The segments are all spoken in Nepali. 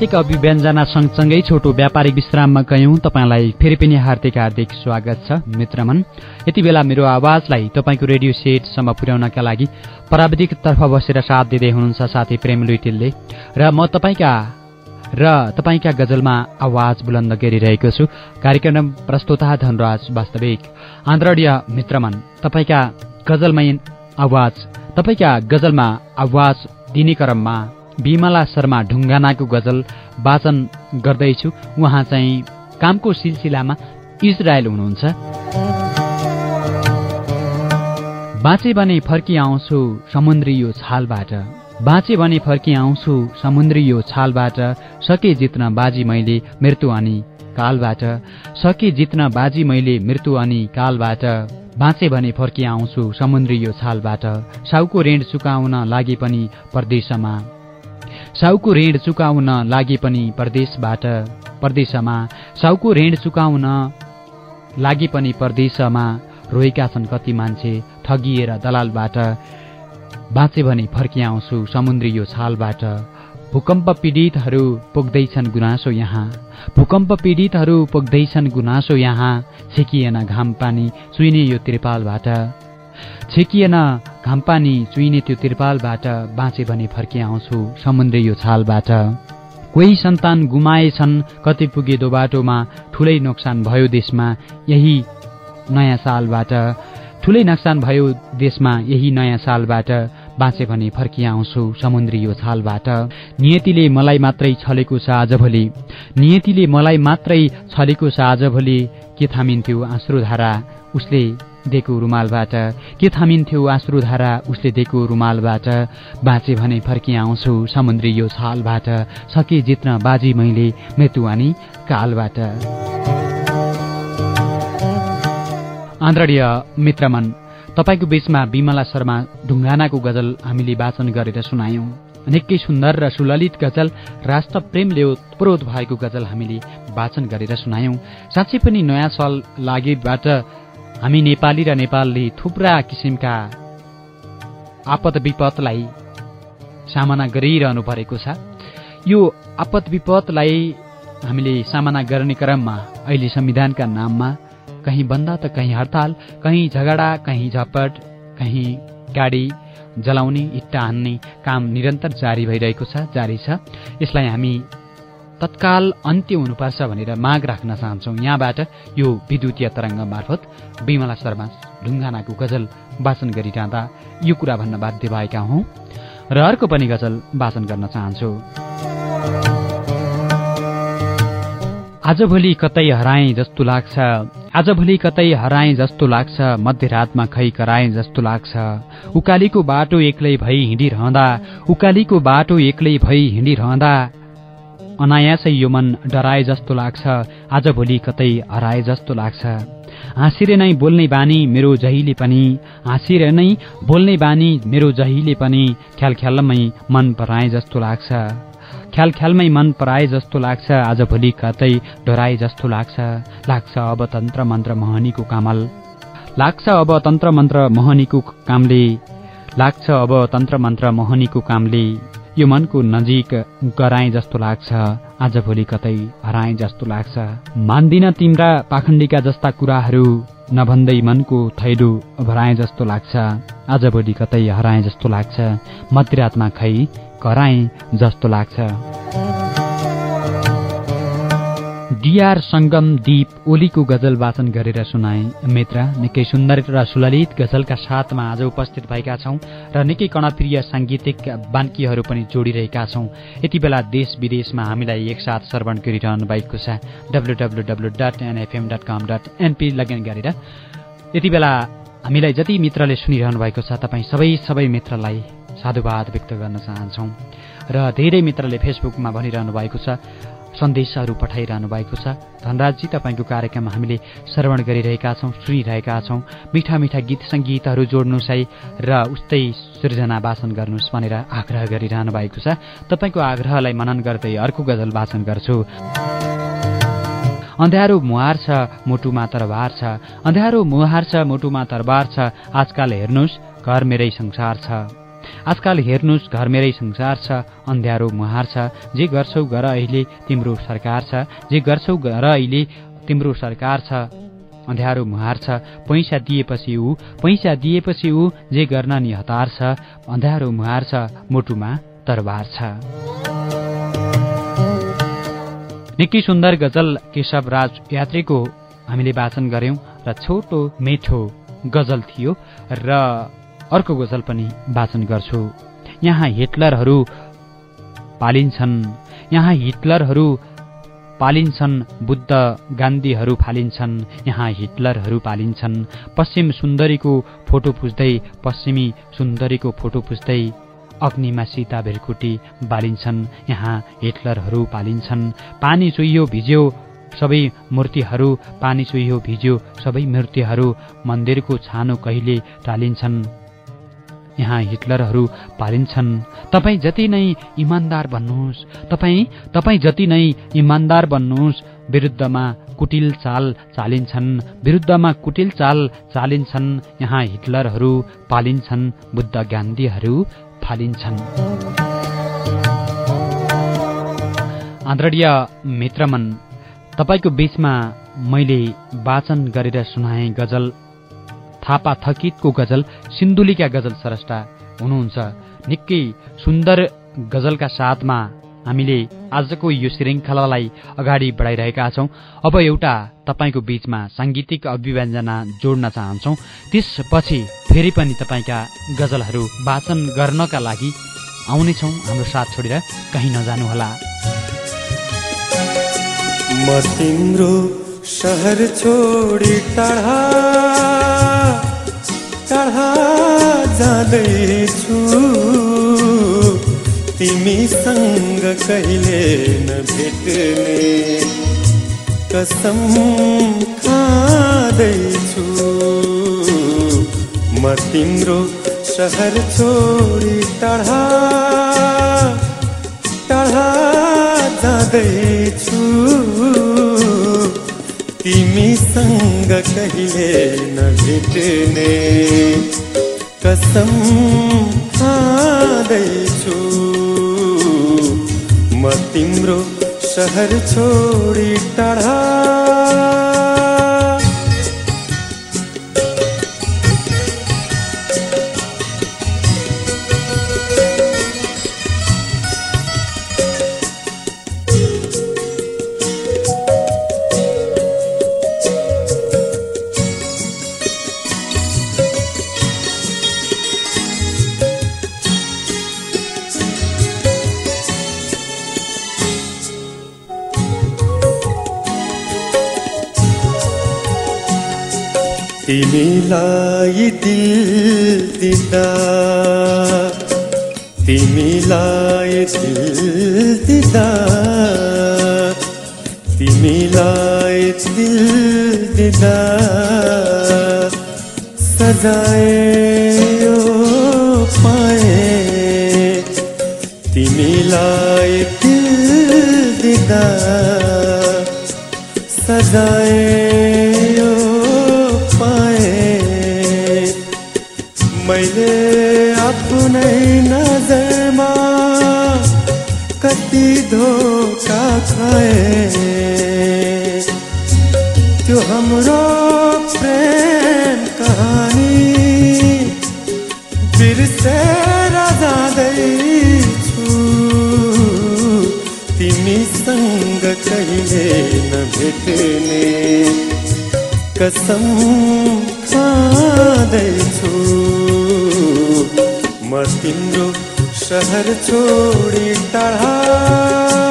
साङ्गीतिक अभिव्यञ्जना सँगसँगै छोटो व्यापारिक विश्राममा गयौँ। तपाईँलाई फेरि पनि हार्दिक हार्दिक स्वागत छ मित्रमन। यति बेला मेरो आवाजलाई तपाईँको रेडियो सेटसम्म पुर्याउनका लागि प्राविधिकतर्फ बसेर साथ दिँदै हुनुहुन्छ साथी प्रेम लुइटेलले र म तपाईँका र तपाईँका गजलमा आवाज बुलन्द गरिरहेको छु। कार्यक्रम प्रस्तुता धनराज वास्तविक। आन्द्रणीय मित्रमन तपाईँका गजलमय आवाज तपाईँका गजलमा आवाज दिने क्रममा बिमला शर्मा ढुङ्गानाको गजल वाचन गर्दैछु। उहाँ चाहिँ कामको सिलसिलामा इजरायल हुनुहुन्छ। बाँचे भने फर्की आउँछु समुद्री यो छालबाट। बाँचे भने फर्की आउँछु समुद्री यो छालबाट। सके जित्न बाजी मैले मृत्यु अनि कालबाट। सके जित्न बाजी मैले मृत्यु अनि कालबाट। बाँचे भने फर्की आउँछु समुद्री यो छालबाट। साउको ऋण चुकाउन लागे पनि परदेशमा। साउको ऋण चुकाउन लागे पनि परदेशबाट परदेशमा साउको ऋण चुकाउन लागे पनि परदेशमा रोएका छन् कति मान्छे ठगिएर दलालबाट। बाँचे भने फर्किआउँछु समुद्री यो छालबाट। भूकम्प पीडितहरू पुग्दैछन् गुनासो यहाँ। भूकम्प पीडितहरू पुग्दैछन् गुनासो यहाँ। छेकिएन घाम पानी चुइने यो त्रिपालबाट। छेकिएन घामपानी चुइने त्यो त्रिपालबाट बाँचे भने फर्किआउँछु समुद्री यो छालबाट। कोही सन्तान गुमाएछन् कति पुगे दो बाटोमा ठुलै नोक्सान भयो देशमा यही नयाँ सालबाट। ठुलै नोक्सान भयो देशमा यही नयाँ सालबाट बाँचे भने फर्किआउँछु समुद्री यो छालबाट। नियतिले मलाई मात्रै छलेको छ आजभोलि नियतिले मलाई मात्रै छलेको छ आजभोलि के थामिन्थ्यो आँस्रोधारा उसले दिएको रुमालबाट। के थामिन्थ्यो आश्रुधारा उसले दिएको रुमालबाट। बाँचे भने फर्किआउँछु समुद्री यो छालबाट। सके जित्न बाजी मैले मृत्युवानी कालबाट। आन्द्रणीय मित्रमन तपाईँको बीचमा विमला शर्मा ढुङ्गानाको गजल हामीले वाचन गरेर सुनायौँ। निकै सुन्दर र सुललित गजल राष्ट्र प्रेमले प्रोत भएको गजल हामीले वाचन गरेर सुनायौँ। साँच्चै पनि नयाँ साल लागेबाट हामी नेपाली र नेपालले थुप्रा किसिमका आपद विपदलाई सामना गरिरहनु परेको छ। यो आपद विपदलाई हामीले सामना गर्ने क्रममा अहिले संविधानका नाममा कहीँ बन्द त कहीँ हडताल कहीँ झगडा कहीँ झपट कहीँ गाडी जलाउने इट्टा हान्ने काम निरन्तर जारी भइरहेको छ जारी छ। यसलाई हामी तत्काल अन्त्य हुनुपर्छ भनेर माग राख्न चाहन्छौँ। यहाँबाट यो विद्युतीय तरङ्ग मार्फत विमला शर्मा ढुङ्गानाको गजल वाचन गरिरहँदा यो कुरा भन्न बाध्य भएका हौँ र अर्को पनि गजल वाचन गर्न चाहन्छु। आजभोलि कतै हराए जस्तो लाग्छ आजभोलि कतै हराए जस्तो लाग्छ मध्यरातमा खै कराए जस्तो लाग्छ। उकालीको बाटो एक्लै भई हिँडिरहँदा उकालीको बाटो एक्लै भई हिँडिरहँदा अनायासै यो मन डराए जस्तो लाग्छ। आजभोलि कतै हराए जस्तो लाग्छ। हाँसेर नै बोल्ने बानी मेरो जहिले पनि। हाँसेर नै बोल्ने बानी मेरो जहिले पनि। ख्याल ख्यालमै मन पराए जस्तो लाग्छ। ख्याल ख्यालमै मन पराए जस्तो लाग्छ। आजभोलि कतै डराए जस्तो लाग्छ। लाग्छ अब तन्त्र मन्त्र मोहनीको कामल। लाग्छ अब तन्त्र मन्त्र मोहनीको कामले। लाग्छ अब तन्त्र मन्त्र मोहनीको कामले। यो मनको नजिक गराए जस्तो लाग्छ। आजभोलि कतै हराए जस्तो लाग्छ। मान्दिन तिम्रा पाखण्डीका जस्ता कुराहरू नभन्दै मनको थैडो भराए जस्तो लाग्छ। आजभोलि कतै हराए जस्तो लाग्छ। मध्यरातमा खै कराए जस्तो लाग्छ। डिआर सङ्गम दीप ओलीको गजल वाचन गरेर सुनाए। मित्र निकै सुन्दर र सुललित गजलका साथमा आज उपस्थित भएका छौँ र निकै कणप्रिय साङ्गीतिक बान्कीहरू पनि जोडिरहेका छौँ। यति बेला देश विदेशमा हामीलाई एकसाथ श्रवण गरिरहनु भएको छ। W W W dot NFM dot com dot NP login गरेर। यति बेला हामीलाई जति मित्रले सुनिरहनु भएको छ तपाईँ सबै सबै मित्रलाई साधुवाद व्यक्त गर्न चाहन्छौँ। र धेरै मित्रले फेसबुकमा भनिरहनु भएको छ सन्देशहरू पठाइरहनु भएको छ। धनराजजी तपाईँको कार्यक्रम हामीले श्रवण गरिरहेका छौँ सुनिरहेका छौँ। मिठा मिठा गीत सङ्गीतहरू जोड्नुहोस् है र उस्तै सृजना वाचन गर्नुहोस् भनेर आग्रह गरिरहनु भएको छ। तपाईँको आग्रहलाई मनन गर्दै अर्को गजल वाचन गर्छु। अँध्यारो मुहार छ मुटुमा तरबार छ। अँध्यारो मुहार छ मुटुमा तरबार छ। आजकाल हेर्नुहोस् घर मेरै संसार छ। आजकाल हेर्नुहोस् घर मेरै संसार छ अन्ध्यारो मुहार छ। जे गर्छौ गर अहिले तिम्रो सरकार छ। जे गर्छौ गर अहिले तिम्रो सरकार छ। अँध्यारो मुहार छ। पैसा दिएपछि ऊ पैसा दिएपछि ऊ जे गर्न नि हतार छ। अँध्यारो मुहार छ मुटुमा तरबार छ। निकै सुन्दर गजल केशव राज यात्रीको हामीले वाचन गऱ्यौँ र छोटो मिठो गजल थियो। र अर्को गजल पनि वाचन गर्छु। यहाँ हिटलरहरू पालिन्छन्। यहाँ हिटलरहरू पालिन्छन्। बुद्ध गान्धीहरू फालिन्छन्। यहाँ हिटलरहरू पालिन्छन्। पश्चिम सुन्दरीको फोटो पुज्दै पश्चिमी सुन्दरीको फोटो पुज्दै अग्निमा सीता भेरकुटी बालिन्छन्। यहाँ हिटलरहरू पालिन्छन्। पानी चुइयो भिज्यो सबै मूर्तिहरू। पानी चुइयो भिज्यो सबै मूर्तिहरू। मन्दिरको छानो कहिले टालिन्छन्। यहाँ हिटलरहरू पालिन्छन्। तपाईँ जति नै इमान्दार भन्नुहोस् तपाईँ तपाईँ जति नै इमान्दार भन्नुहोस् विरुद्धमा कुटिल चाल चालिन्छन् विरुद्धमा कुटिल चाल चालिन्छन् यहाँ हिटलरहरू पालिन्छन् बुद्ध गान्धीहरू फालिन्छन्। आदरणीय मित्रमन तपाईँको बिचमा मैले वाचन गरेर सुनाएँ गजल। थापा थकितको गजल सिन्धुलीका गजल स्रष्टा हुनुहुन्छ। निकै सुन्दर गजलका साथमा हामीले आजको यो श्रृङ्खलालाई अगाडि बढाइरहेका छौँ। अब एउटा तपाईँको बिचमा साङ्गीतिक अभिव्यञ्जना जोड्न चाहन्छौँ। त्यसपछि फेरि पनि तपाईँका गजलहरू वाचन गर्नका लागि आउनेछौँ। हाम्रो साथ छोडेर कहीँ नजानुहोला। म तिम्रो सहर छोडी टाढा टाढा जाँदैछु। तिमीसँग कहिले नभेट्ने कसम खाँदैछु। म तिम्रो सहर छोडी टाढा टाढा जाँदैछु। तिमीसँग कहिले नभेट्ने कसम खाँदैछु म तिम्रो सहर छोडी टाढा तिमीलाई दिल दिँदा तिमीलाई दिल दिँदा तिमीलाई दिल दिँदा सजायो पाए तिमीलाई दिल दिँदा सजायो मैले आफ्नै नजरमा कति धोका खाए। त्यो हाम्रो प्रेम कहानी बिर्सेर जाँदैछु तिमीसँग कहिले नभेट्ने कसम खाँदैछु। म तिम्रो सहर छोडी टाढा।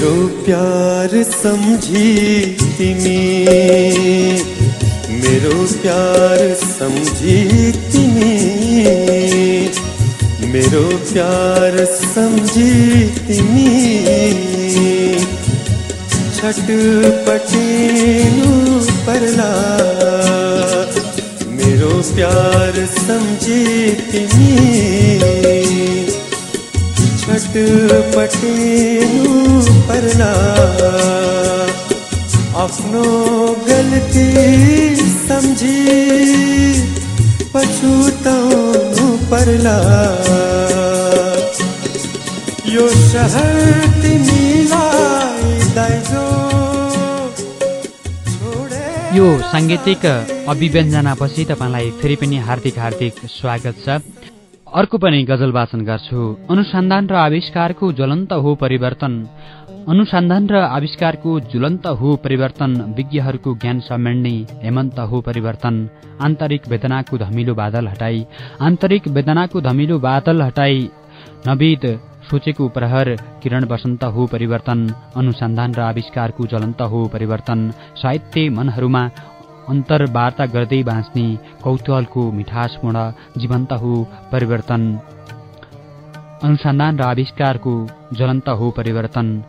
मेरो प्यार सम्झी तिमी। मेरो प्यार सम्झी तिमी। मेरो प्यार सम्झी तिमी। छटपटिनु पर्ला। मेरो प्यार सम्झी तिमी। छटपटिनु पर्ला आफ्नो गल्ती सम्झी पछुताउनु पर्ला यो सहर तिमीलाई यो साङ्गीतिक अभिव्यञ्जनापछि तपाईँलाई फेरि पनि हार्दिक हार्दिक स्वागत छ। अर्को पनि गजल वाचन गर्छु। अनुसन्धान र आविष्कारको ज्वलन्त हो परिवर्तन। अनुसन्धान र आविष्कारको ज्वलन्त हो परिवर्तन। विज्ञहरूको ज्ञान समेट्ने हेमन्त हो परिवर्तन। आन्तरिक वेदनाको धमिलो बादल हटाई। आन्तरिक वेदनाको धमिलो बादल हटाई। नविद सोचेको प्रहर किरण वसन्त हो परिवर्तन। अनुसन्धान र आविष्कारको ज्वलन्त हो परिवर्तन। साहित्य मनहरूमा अन्तर्वार्ता गर्दै बाँच्ने कौतूहलको मिठासपूर्ण जीवन्त हो परिवर्तन। अनुसन्धान र आविष्कारको ज्वलन्त हो परिवर्तन।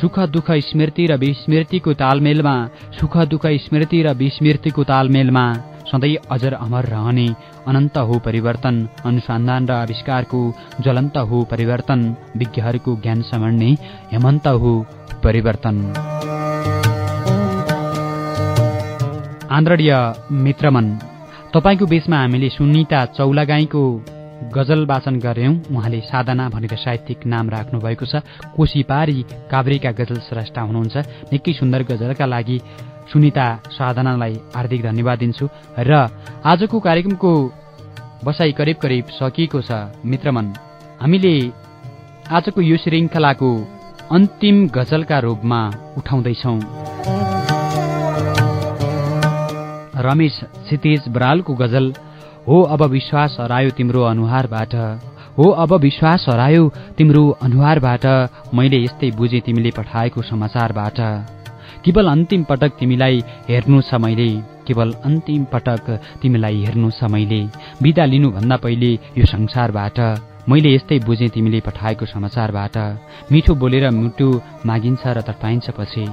सुख दुःख स्मृति र विस्मृतिको तालमेलमा सुख दुःख स्मृति र विस्मृतिको तालमेलमा सधैँ अजर अमर रहने अनन्त हो परिवर्तन। अनुसन्धान र आविष्कारको ज्वलन्त हो परिवर्तन। विज्ञहरूको ज्ञान समर्ने हेमन्त हो परिवर्तन। आन्द्रणीय मित्रमन तपाईँको बीचमा हामीले सुनिता चौलागाईको गजल वाचन गऱ्यौँ। उहाँले साधना भनेर साहित्यिक नाम राख्नु भएको छ। कोशी पारी काभ्रेका गजल स्रष्टा हुनुहुन्छ। निकै सुन्दर गजलका लागि सुनिता साधनालाई हार्दिक धन्यवाद दिन्छु। र आजको कार्यक्रमको बसाई करिब करिब सकिएको छ। मित्रमन हामीले आजको यो श्रृङ्खलाको अन्तिम गजलका रूपमा उठाउँदैछौँ। रमेश क्षितिज बरालको गजल हो अब विश्वास हरायो तिम्रो अनुहारबाट हो अब विश्वास हरायो तिम्रो अनुहारबाट मैले यस्तै बुझेँ तिमीले पठाएको समाचारबाट। केवल अन्तिम पटक तिमीलाई हेर्नु छ मैले केवल अन्तिम पटक तिमीलाई हेर्नु छ मैले बिदा लिनुभन्दा पहिले यो संसारबाट। मैले यस्तै बुझेँ तिमीले पठाएको समाचारबाट। मिठो बोलेर मुटु मागिन्छ र तटपाइन्छ पछि।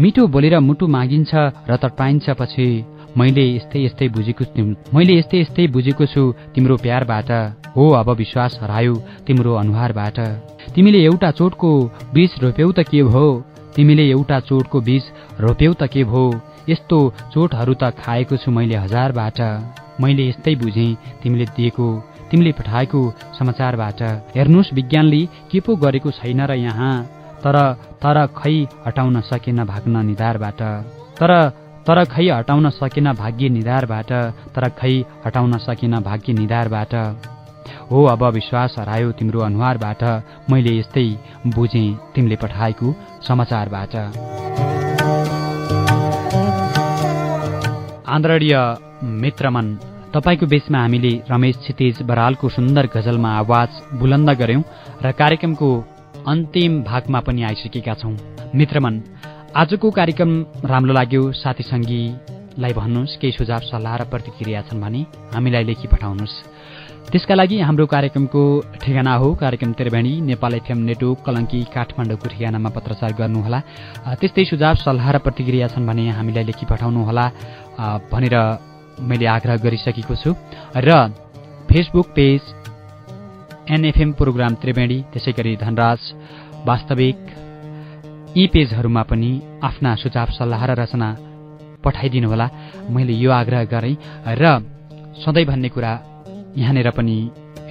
मिठो बोलेर मुटु मागिन्छ र तटपाइन्छ पछि मैले यस्तै यस्तै बुझेको मैले यस्तै यस्तै बुझेको छु तिम्रो प्यारबाट। हो अब विश्वास हरायो तिम्रो अनुहारबाट। तिमीले एउटा चोटको बीज रोप्यौ त के भो तिमीले एउटा चोटको बीज रोप्यौ त के भो यस्तो चोटहरू त खाएको छु मैले हजारबाट। मैले यस्तै बुझेँ तिमीले दिएको तिमीले पठाएको समाचारबाट। हेर्नुहोस् विज्ञानले के पो गरेको छैन र यहाँ। तर तर खै हटाउन सकेन भाग्न निधारबाट। तर तर खै हटाउन सकेन भाग्य निधारबाट तर खै हटाउन सकेन भाग्य निधारबाट। हो अब विश्वास हरायो तिम्रो अनुहारबाट मैले यस्तै बुझेँ तिमीले पठाएको समाचारबाट। आदरणीय मित्रमन तपाईँको बीचमा हामीले रमेश क्षितिज बरालको सुन्दर गजलमा आवाज बुलन्द गऱ्यौं र कार्यक्रमको अन्तिम भागमा पनि आइसकेका छौं। मित्रमन आजको कार्यक्रम राम्रो लाग्यो। साथी सङ्गीलाई भन्नुहोस् केही सुझाव सल्लाह र प्रतिक्रिया छन् भने हामीलाई लेखी पठाउनुहोस्। त्यसका लागि हाम्रो कार्यक्रमको ठेगाना हो। कार्यक्रम त्रिवेणी नेपाल एफएम नेटवर्क कलङ्की काठमाडौँको ठेगानामा पत्रचार गर्नुहोला। त्यस्तै सुझाव सल्लाह र प्रतिक्रिया छन् भने हामीलाई लेखी पठाउनुहोला। भनेर मैले आग्रह गरिसकेको छु। र Facebook page NFM program Triveni त्यसै गरी धनराज वास्तविक यी पेजहरूमा पनि आफ्ना सुझाव सल्लाह र रचना पठाइदिनुहोला मैले यो आग्रह गरेँ र सधैँ भन्ने कुरा यहाँनिर पनि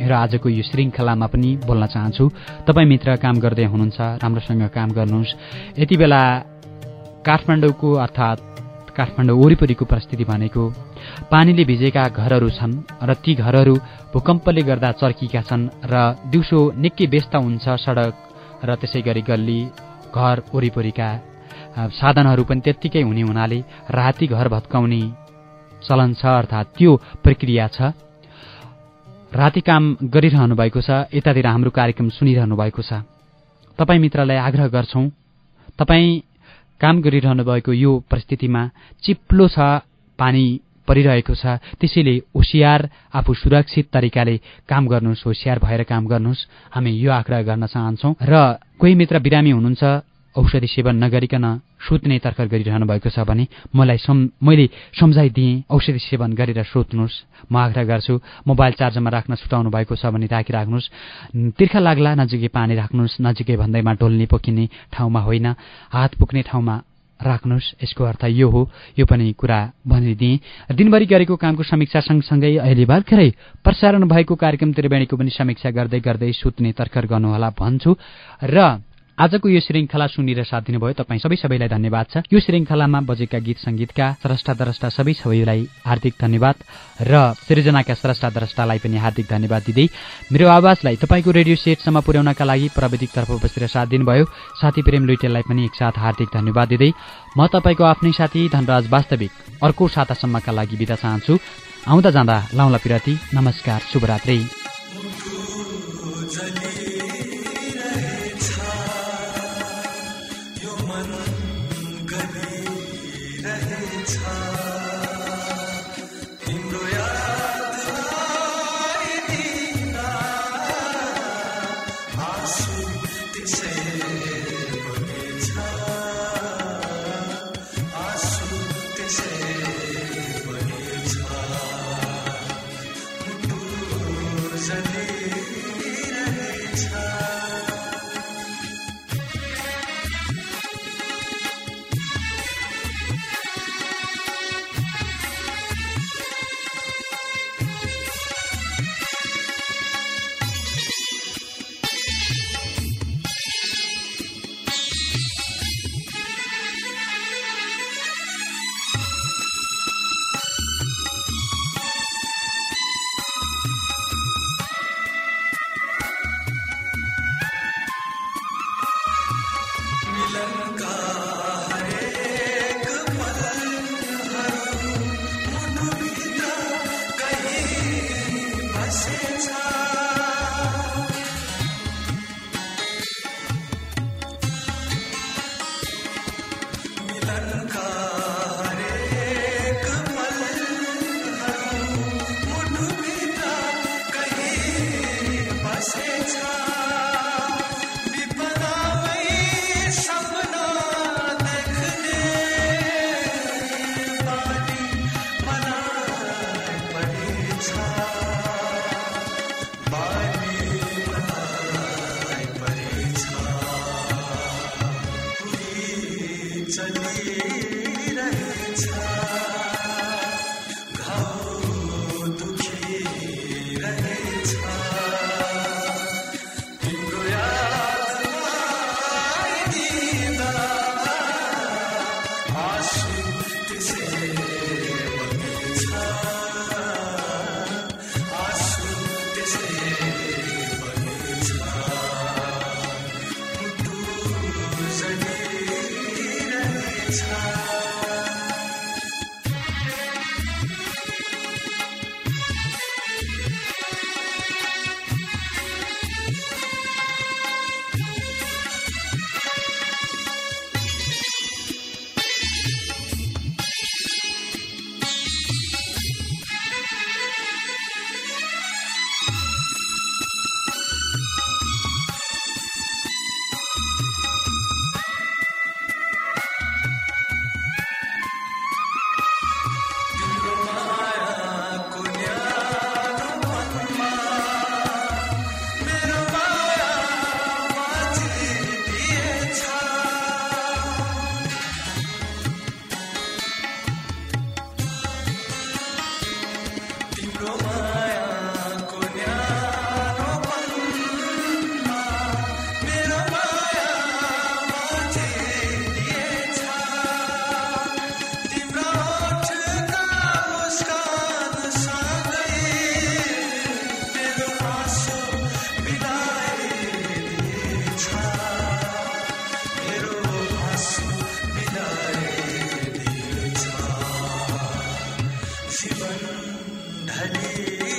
र आजको यो श्रृङ्खलामा पनि बोल्न चाहन्छु। तपाईँ मित्र काम गर्दै हुनुहुन्छ राम्रोसँग काम गर्नुहोस्। यति बेला काठमाडौँको अर्थात् काठमाडौँ वरिपरिको परिस्थिति भनेको पानीले भिजेका घरहरू छन् र ती घरहरू भूकम्पले गर्दा चर्किएका छन् र दिउँसो निकै व्यस्त हुन्छ सडक र त्यसै गरी गल्ली घर वरिपरिका साधनहरू पनि त्यत्तिकै हुने हुनाले राति घर भत्काउने चलन छ अर्थात् त्यो प्रक्रिया छ। राति काम गरिरहनु भएको छ यतातिर हाम्रो कार्यक्रम सुनिरहनु भएको छ। तपाईँ मित्रलाई आग्रह गर्छौं तपाईँ काम गरिरहनु भएको यो परिस्थितिमा चिप्लो छ पानी परिरहेको छ। त्यसैले होसियार आफू सुरक्षित तरिकाले काम गर्नुहोस् होसियार भएर काम गर्नुहोस्। हामी यो आग्रह गर्न चाहन्छौँ। र कोही मित्र बिरामी हुनुहुन्छ औषधि सेवन नगरिकन सुत्ने तर्खर गरिरहनु भएको छ भने मलाई सम् मैले सम्झाइदिएँ औषधि सेवन गरेर सोध्नुहोस्। म आग्रह गर्छु मोबाइल चार्जरमा राख्न छुटाउनु भएको छ भने राखिराख्नुहोस् तिर्खा लाग्ला नजिकै पानी राख्नुहोस्। नजिकै भन्दैमा डोल्ने पोखिने ठाउँमा होइन। हात पुग्ने ठाउँमा राख्नुहोस्। यसको अर्थ यो हो। यो पनि कुरा भनिदिएँ। दिनभरि गरेको कामको समीक्षा सँगसँगै अहिले भर्खरै प्रसारण भएको कार्यक्रम त्रिवेणीको पनि समीक्षा गर्दै गर्दै सुत्ने तर्खर गर्नुहोला भन्छु। र आजको यो श्रृङ्खला सुनेर साथ दिनुभयो तपाईँ सबै सबैलाई धन्यवाद छ। यो श्रृङ्खलामा बजेका गीत सङ्गीतका स्रष्टा द्रष्टा सबै सबैलाई हार्दिक धन्यवाद र सृजनाका स्रष्टा द्रष्टालाई पनि हार्दिक धन्यवाद दिँदै मेरो आवाजलाई तपाईँको रेडियो सेटसम्म पुर्याउनका लागि प्रविधिकतर्फ बसेर साथ दिनुभयो। साथी प्रेम लुइटेललाई पनि एकसाथ हार्दिक धन्यवाद दिँदै म तपाईँको आफ्नै साथी धनराज वास्तविक अर्को सातासम्मका लागि बिदा चाहन्छु। आउँदा जाँदा लाउला पिराती नमस्कार शुभरात्री। ललकार It's. أهلي